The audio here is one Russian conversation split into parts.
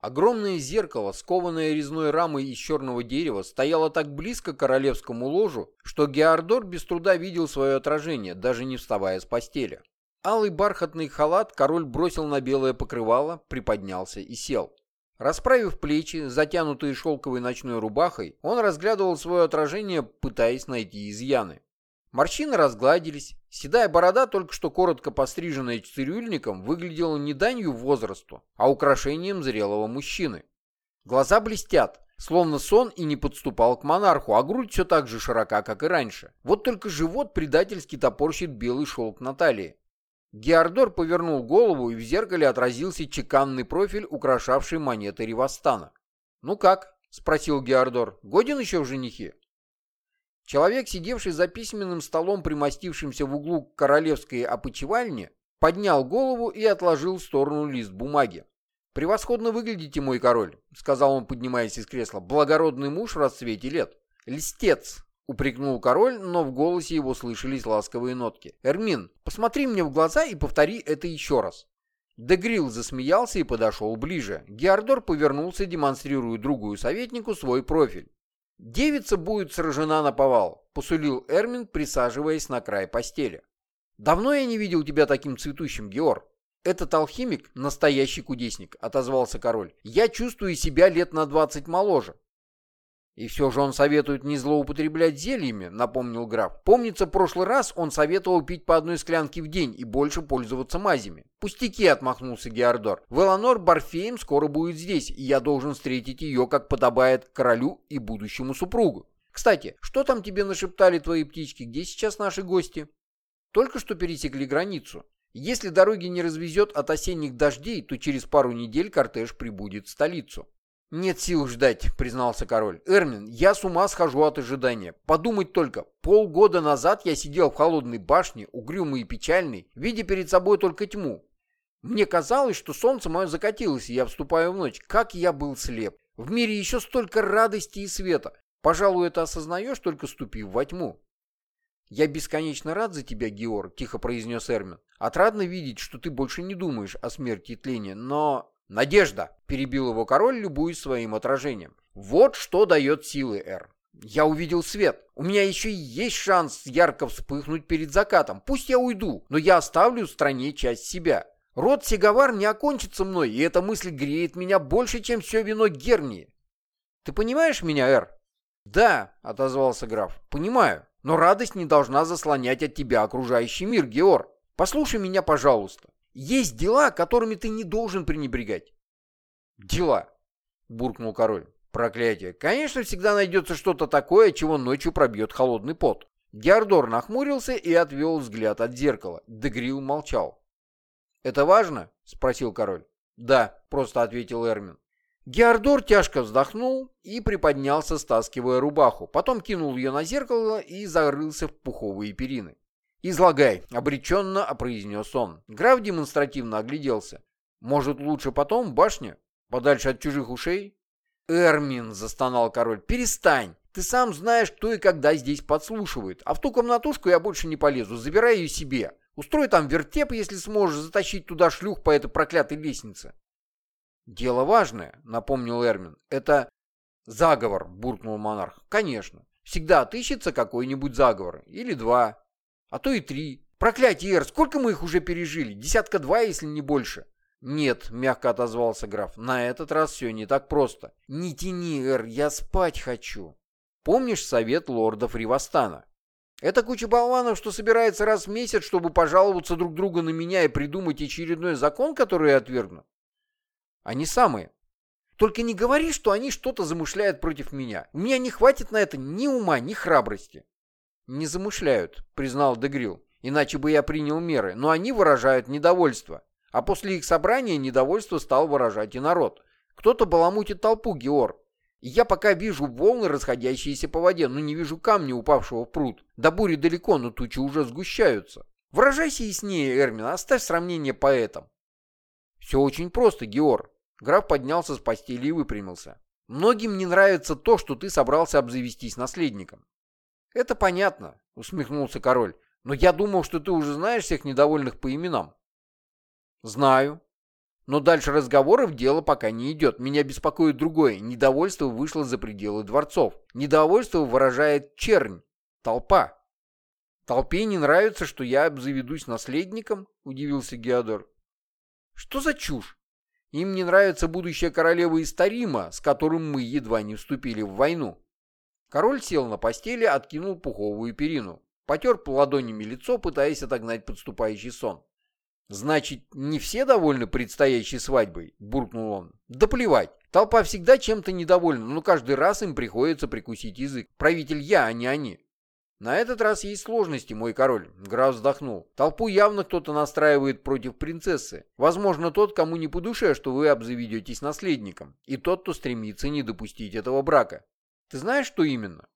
Огромное зеркало, скованное резной рамой из черного дерева, стояло так близко к королевскому ложу, что Геордор без труда видел свое отражение, даже не вставая с постели. Алый бархатный халат король бросил на белое покрывало, приподнялся и сел. Расправив плечи, затянутые шелковой ночной рубахой, он разглядывал свое отражение, пытаясь найти изъяны. Морщины разгладились, седая борода, только что коротко постриженная цирюльником, выглядела не данью возрасту, а украшением зрелого мужчины. Глаза блестят, словно сон и не подступал к монарху, а грудь все так же широка, как и раньше. Вот только живот предательски топорщит белый шелк на талии. Геордор повернул голову, и в зеркале отразился чеканный профиль, украшавший монеты Ривастана. «Ну как?» — спросил Геордор. «Годен еще в женихе?» Человек, сидевший за письменным столом, примостившимся в углу королевской опочивальни, поднял голову и отложил в сторону лист бумаги. «Превосходно выглядите, мой король», — сказал он, поднимаясь из кресла. «Благородный муж в расцвете лет». «Листец», — упрекнул король, но в голосе его слышались ласковые нотки. «Эрмин, посмотри мне в глаза и повтори это еще раз». Дегрил засмеялся и подошел ближе. Геордор повернулся, демонстрируя другую советнику свой профиль. «Девица будет сражена на повал», — посулил Эрмин, присаживаясь на край постели. «Давно я не видел тебя таким цветущим, Геор». «Этот алхимик — настоящий кудесник», — отозвался король. «Я чувствую себя лет на двадцать моложе. «И все же он советует не злоупотреблять зельями», — напомнил граф. «Помнится, в прошлый раз он советовал пить по одной склянке в день и больше пользоваться мазями». «Пустяки», — отмахнулся Геордор. «Веланор Барфеем скоро будет здесь, и я должен встретить ее, как подобает королю и будущему супругу. Кстати, что там тебе нашептали твои птички? Где сейчас наши гости?» «Только что пересекли границу. Если дороги не развезет от осенних дождей, то через пару недель кортеж прибудет в столицу». «Нет сил ждать», — признался король. «Эрмин, я с ума схожу от ожидания. Подумать только, полгода назад я сидел в холодной башне, угрюмый и печальный, видя перед собой только тьму. Мне казалось, что солнце мое закатилось, и я вступаю в ночь. Как я был слеп. В мире еще столько радости и света. Пожалуй, это осознаешь, только ступив во тьму». «Я бесконечно рад за тебя, Георг», — тихо произнес Эрмин. «Отрадно видеть, что ты больше не думаешь о смерти и тлении, но «Надежда!» — перебил его король, любуясь своим отражением. «Вот что дает силы, Эр. Я увидел свет. У меня еще есть шанс ярко вспыхнуть перед закатом. Пусть я уйду, но я оставлю в стране часть себя. Род Сигавар не окончится мной, и эта мысль греет меня больше, чем все вино Гернии. Ты понимаешь меня, Эр?» «Да», — отозвался граф, — «понимаю. Но радость не должна заслонять от тебя окружающий мир, Геор. Послушай меня, пожалуйста. Есть дела, которыми ты не должен пренебрегать. Дела, буркнул король. Проклятие. Конечно, всегда найдется что-то такое, чего ночью пробьет холодный пот. Диардор нахмурился и отвел взгляд от зеркала. Дегрил молчал. «Это важно?» — спросил король. «Да», — просто ответил Эрмин. Геордор тяжко вздохнул и приподнялся, стаскивая рубаху. Потом кинул ее на зеркало и зарылся в пуховые перины. «Излагай», — обреченно произнес он. Граф демонстративно огляделся. «Может, лучше потом в башне? Подальше от чужих ушей?» «Эрмин», — застонал король, — «перестань. Ты сам знаешь, кто и когда здесь подслушивает. А в ту комнатушку я больше не полезу. Забирай ее себе. Устрой там вертеп, если сможешь затащить туда шлюх по этой проклятой лестнице». «Дело важное», — напомнил Эрмин. «Это заговор», — буркнул монарх. «Конечно. Всегда отыщется какой-нибудь заговор. Или два а то и три. Проклятие, Эр, сколько мы их уже пережили? Десятка два, если не больше. «Нет», — мягко отозвался граф, — «на этот раз все не так просто». «Не тяни, Эр, я спать хочу». Помнишь совет лордов Ривастана? Это куча болванов, что собирается раз в месяц, чтобы пожаловаться друг другу на меня и придумать очередной закон, который я отвергну? Они самые. Только не говори, что они что-то замышляют против меня. У меня не хватит на это ни ума, ни храбрости. «Не замышляют», — признал Дегрил. «Иначе бы я принял меры. Но они выражают недовольство. А после их собрания недовольство стал выражать и народ. Кто-то баламутит толпу, Геор. Я пока вижу волны, расходящиеся по воде, но не вижу камня, упавшего в пруд. До бури далеко, но тучи уже сгущаются. Выражайся яснее, Эрмин, оставь сравнение поэтам». «Все очень просто, Геор». Граф поднялся с постели и выпрямился. «Многим не нравится то, что ты собрался обзавестись наследником. «Это понятно», — усмехнулся король. «Но я думал, что ты уже знаешь всех недовольных по именам». «Знаю. Но дальше разговоров дело пока не идет. Меня беспокоит другое. Недовольство вышло за пределы дворцов. Недовольство выражает чернь, толпа. Толпе не нравится, что я обзаведусь наследником? Удивился Геодор. Что за чушь? Им не нравится будущая королева Истарима, с которым мы едва не вступили в войну. Король сел на постели, откинул пуховую перину. Потер ладонями лицо, пытаясь отогнать подступающий сон. «Значит, не все довольны предстоящей свадьбой?» — буркнул он. «Да плевать. Толпа всегда чем-то недовольна, но каждый раз им приходится прикусить язык. Правитель я, а не они». «На этот раз есть сложности, мой король», — Граф вздохнул. «Толпу явно кто-то настраивает против принцессы. Возможно, тот, кому не по душе, что вы обзаведетесь наследником, и тот, кто стремится не допустить этого брака. Ты знаешь, что именно?»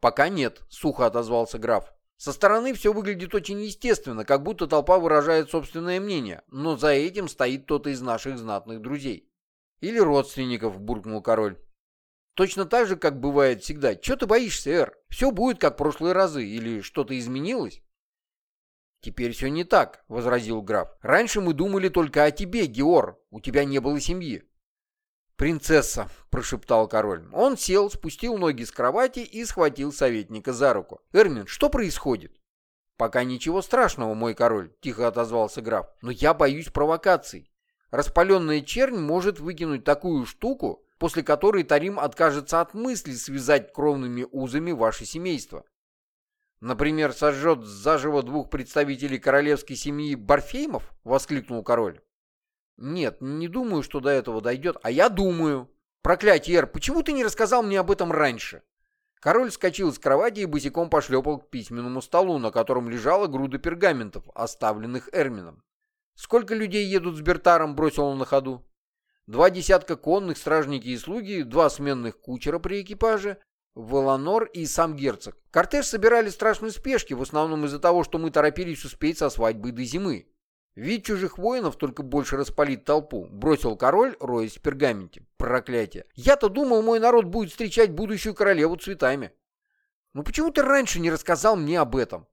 «Пока нет», — сухо отозвался граф. Со стороны все выглядит очень естественно, как будто толпа выражает собственное мнение, но за этим стоит кто-то из наших знатных друзей. Или родственников, буркнул король. Точно так же, как бывает всегда. Чего ты боишься, Эр? Все будет, как в прошлые разы, или что-то изменилось? «Теперь все не так», — возразил граф. «Раньше мы думали только о тебе, Геор. У тебя не было семьи. «Принцесса», — прошептал король. Он сел, спустил ноги с кровати и схватил советника за руку. «Эрмин, что происходит?» «Пока ничего страшного, мой король», — тихо отозвался граф. «Но я боюсь провокаций. Распаленная чернь может выкинуть такую штуку, после которой Тарим откажется от мысли связать кровными узами ваше семейство. Например, сожжет заживо двух представителей королевской семьи Барфеймов?» — воскликнул король. Нет, не думаю, что до этого дойдет. А я думаю. Проклятье, Эр, почему ты не рассказал мне об этом раньше? Король вскочил с кровати и босиком пошлепал к письменному столу, на котором лежала груда пергаментов, оставленных Эрмином. «Сколько людей едут с Бертаром?» — бросил он на ходу. «Два десятка конных, стражники и слуги, два сменных кучера при экипаже, Воланор и сам герцог. Кортеж собирали страшной спешки, в основном из-за того, что мы торопились успеть со свадьбой до зимы. Вид чужих воинов только больше распалит толпу. Бросил король, роясь в пергаменте. Проклятие. Я-то думал, мой народ будет встречать будущую королеву цветами. Ну почему ты раньше не рассказал мне об этом?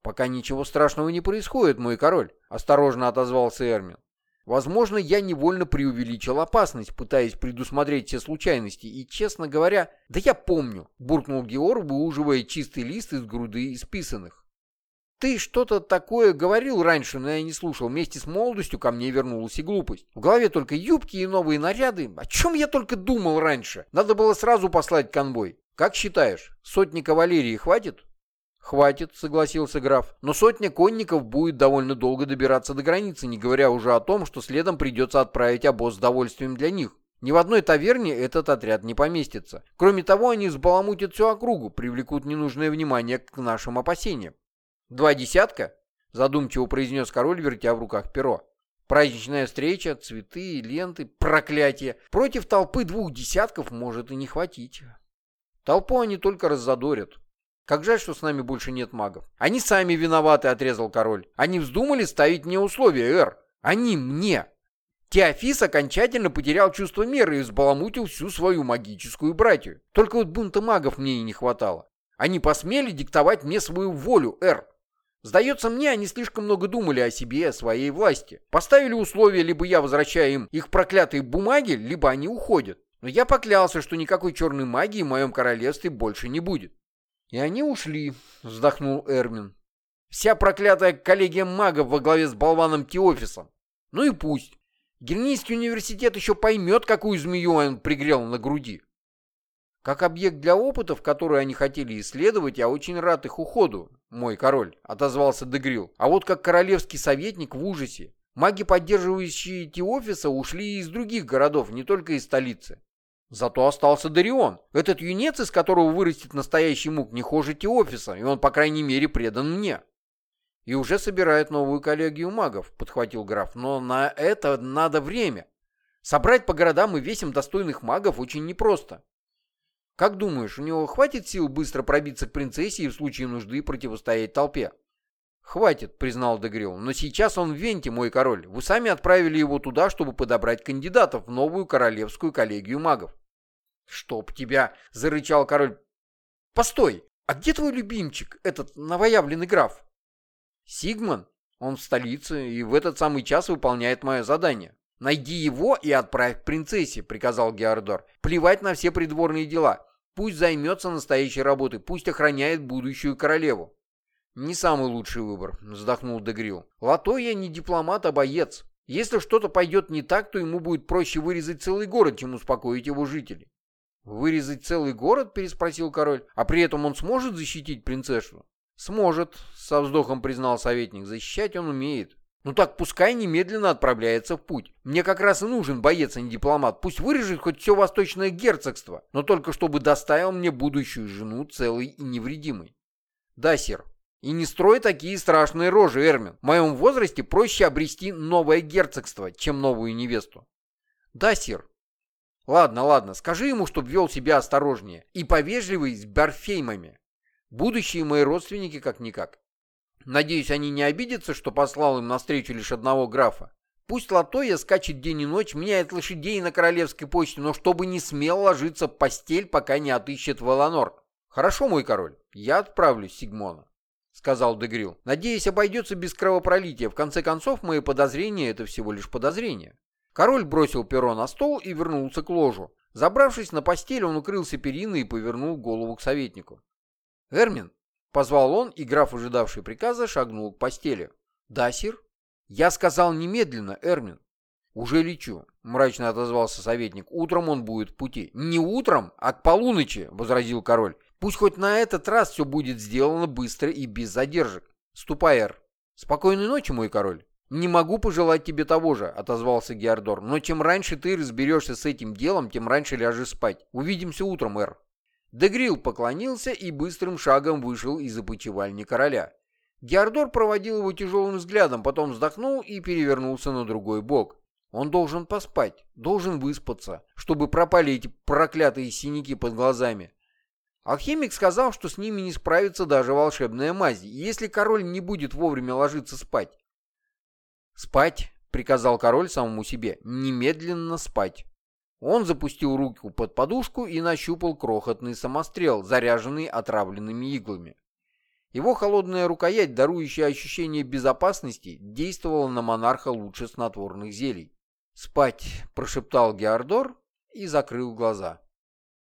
Пока ничего страшного не происходит, мой король, осторожно отозвался Эрмин. Возможно, я невольно преувеличил опасность, пытаясь предусмотреть все случайности, и, честно говоря, да я помню, буркнул Георг, выуживая чистый лист из груды исписанных. Ты что-то такое говорил раньше, но я не слушал. Вместе с молодостью ко мне вернулась и глупость. В голове только юбки и новые наряды. О чем я только думал раньше? Надо было сразу послать конвой. Как считаешь, сотни кавалерии хватит? «Хватит», — согласился граф. «Но сотня конников будет довольно долго добираться до границы, не говоря уже о том, что следом придется отправить обоз с довольствием для них. Ни в одной таверне этот отряд не поместится. Кроме того, они взбаламутят всю округу, привлекут ненужное внимание к нашим опасениям. «Два десятка?» — задумчиво произнес король, вертя в руках перо. «Праздничная встреча, цветы, ленты, проклятие. Против толпы двух десятков может и не хватить. Толпу они только раззадорят. Как жаль, что с нами больше нет магов. Они сами виноваты, — отрезал король. Они вздумали ставить мне условия, Эр. Они мне. Теофис окончательно потерял чувство меры и взбаламутил всю свою магическую братью. Только вот бунта магов мне и не хватало. Они посмели диктовать мне свою волю, Эр. Сдается мне, они слишком много думали о себе и о своей власти. Поставили условия, либо я возвращаю им их проклятые бумаги, либо они уходят. Но я поклялся, что никакой черной магии в моем королевстве больше не будет. И они ушли, вздохнул Эрмин. Вся проклятая коллегия магов во главе с болваном Теофисом. Ну и пусть. Гернийский университет еще поймет, какую змею он пригрел на груди. Как объект для опытов, которые они хотели исследовать, я очень рад их уходу, мой король, отозвался Дегрил. А вот как королевский советник в ужасе. Маги, поддерживающие Теофиса, ушли из других городов, не только из столицы. Зато остался Дарион. Этот юнец, из которого вырастет настоящий мук, не хуже Теофиса, и он, по крайней мере, предан мне. И уже собирает новую коллегию магов, подхватил граф. Но на это надо время. Собрать по городам и весим достойных магов очень непросто. Как думаешь, у него хватит сил быстро пробиться к принцессе и в случае нужды противостоять толпе? «Хватит», — признал Дегрил, — «но сейчас он в Венте, мой король. Вы сами отправили его туда, чтобы подобрать кандидатов в новую королевскую коллегию магов». «Чтоб тебя!» — зарычал король. «Постой, а где твой любимчик, этот новоявленный граф?» «Сигман. Он в столице и в этот самый час выполняет мое задание. «Найди его и отправь к принцессе», — приказал Геордор. «Плевать на все придворные дела. Пусть займется настоящей работой, пусть охраняет будущую королеву». «Не самый лучший выбор», — вздохнул Дегрил. «Лото я не дипломат, а боец. Если что-то пойдет не так, то ему будет проще вырезать целый город, чем успокоить его жителей». «Вырезать целый город?» — переспросил король. «А при этом он сможет защитить принцессу?» «Сможет», — со вздохом признал советник. «Защищать он умеет». «Ну так пускай немедленно отправляется в путь. Мне как раз и нужен боец, а не дипломат. Пусть вырежет хоть все восточное герцогство, но только чтобы доставил мне будущую жену целой и невредимой». «Да, сир», и не строй такие страшные рожи, Эрмин. В моем возрасте проще обрести новое герцогство, чем новую невесту. Да, сир. Ладно, ладно, скажи ему, чтоб вел себя осторожнее. И повежливый с барфеймами. Будущие мои родственники как-никак. Надеюсь, они не обидятся, что послал им навстречу лишь одного графа. Пусть Латоя скачет день и ночь, меняет лошадей на королевской почте, но чтобы не смел ложиться в постель, пока не отыщет Валанор. Хорошо, мой король, я отправлюсь, Сигмона. — сказал Дегрил. «Надеюсь, обойдется без кровопролития. В конце концов, мои подозрения — это всего лишь подозрения». Король бросил перо на стол и вернулся к ложу. Забравшись на постель, он укрылся периной и повернул голову к советнику. «Эрмин!» — позвал он, и граф, ожидавший приказа, шагнул к постели. «Да, сир?» «Я сказал немедленно, Эрмин». «Уже лечу», — мрачно отозвался советник. «Утром он будет в пути». «Не утром, а к полуночи», — возразил король. Пусть хоть на этот раз все будет сделано быстро и без задержек. Ступай, Эр. Спокойной ночи, мой король. «Не могу пожелать тебе того же», — отозвался Геордор. «Но чем раньше ты разберешься с этим делом, тем раньше ляжешь спать. Увидимся утром, Эр». Дегрил поклонился и быстрым шагом вышел из опочивальни короля. Геордор проводил его тяжелым взглядом, потом вздохнул и перевернулся на другой бок. Он должен поспать, должен выспаться, чтобы пропали эти проклятые синяки под глазами. Алхимик сказал, что с ними не справится даже волшебная мазь, если король не будет вовремя ложиться спать. «Спать», — приказал король самому себе, — «немедленно спать». Он запустил руку под подушку и нащупал крохотный самострел, заряженный отравленными иглами. Его холодная рукоять, дарующая ощущение безопасности, действовала на монарха лучше снотворных зелий. «Спать», — прошептал Геордор и закрыл глаза.